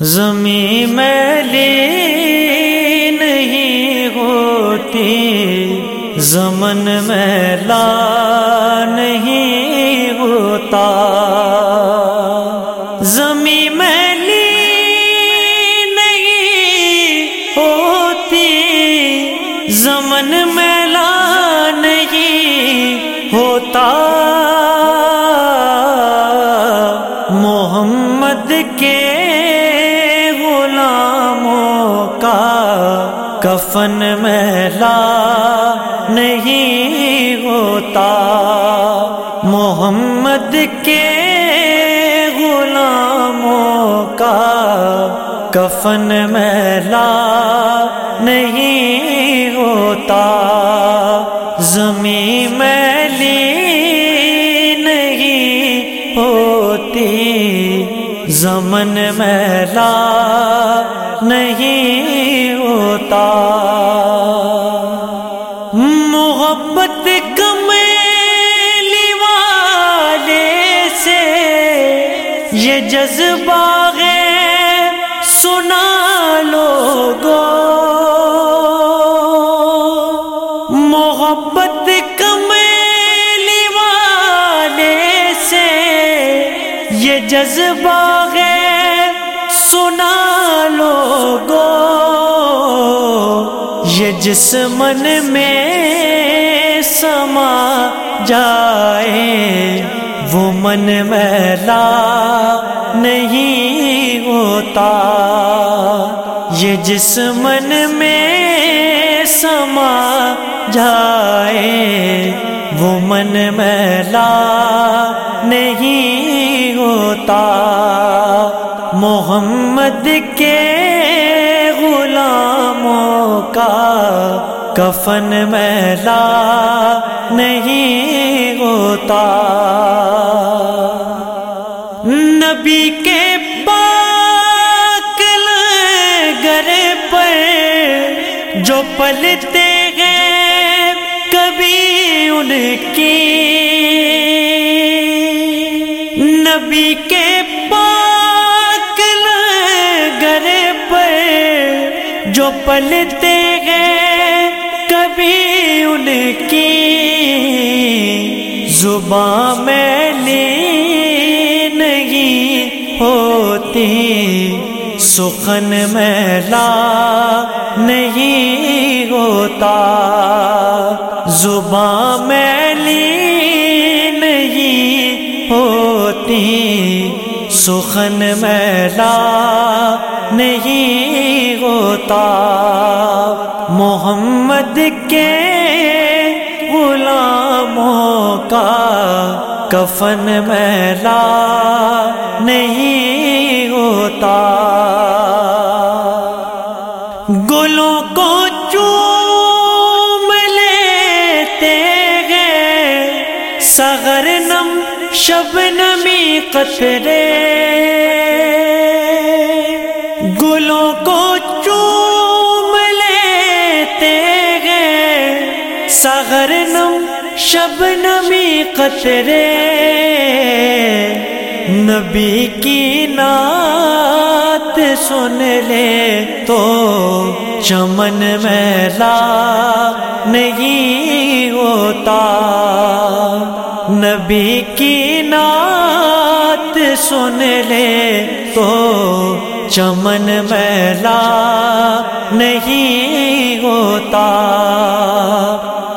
زمیں میلی نہیں ہوتی، زمن میلا نہیں ہوتا۔ زمیں میلی نہیں ہوتی، زمن میلا نہیں ہوتا۔ کفن میلا نہیں ہوتا۔ محمد کے غلاموں کا کفن میلا نہیں ہوتا۔ زمین میلی نہیں ہوتی۔ زمن میلا نہیں ہوتا۔ محبت کمیلی والے سے یہ جذبہ جس من میں سما جائے، وہ من میلا نہیں ہوتا۔ یہ جس من میں سما جائے، وہ من میلا نہیں ہوتا۔ محمد کے کا کفن میلا نہیں ہوتا۔ نبی کے پاک گر پر جو پلتے گئے کبھی ان کی۔ نبی کے جو پلتے ان کی زباں میں لی نہیں ہوتی، سخن میلا نہیں ہوتا۔ زباں میں لی نہیں ہوتی، سخن میلا نہیں ہوتا۔ محمد کے غلاموں کا کفن میلا نہیں ہوتا۔ گلوں کو چوم لیتے گئے سغر نم، شب نمی قطرے۔ گلوں کو چوم لیتے گئے سغر نم شب نمی قطرے، نبی کی نعت سن لے تو چمن میلا نہیں ہوتا۔ نبی کی نعت سن لے تو چمن میلا نہیں ہوتا۔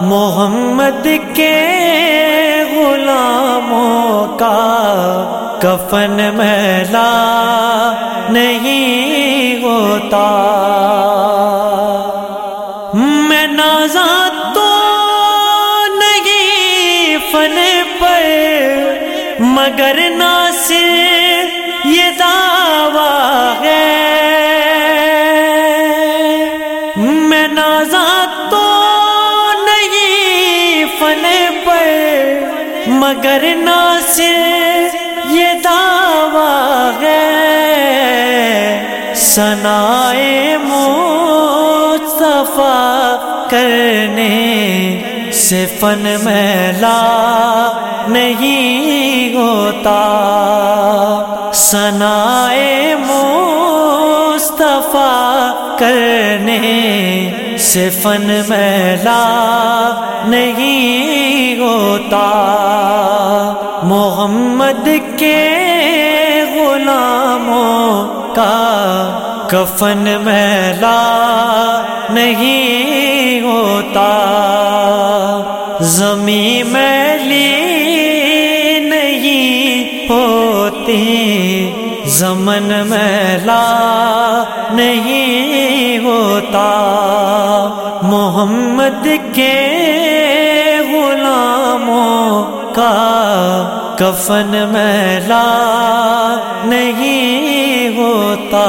محمد کے غلاموں کا کفن میلا نہیں ہوتا۔ میں نازا تو نہیں فن پر، مگر مگر ناصر، یہ دعویٰ ہے۔ سنائے مصطفیٰ کرنے سے فن میلا نہیں ہوتا۔ سنائے مو مصطفیٰ کرنے سے فن میلا نہیں ہوتا۔ محمد کے غلاموں کا کفن میلا نہیں ہوتا۔ زمین میلی نہیں ہوتی۔ زمن میلا نہیں ہوتا۔ محمد کے غلاموں کا کفن میلا نہیں ہوتا۔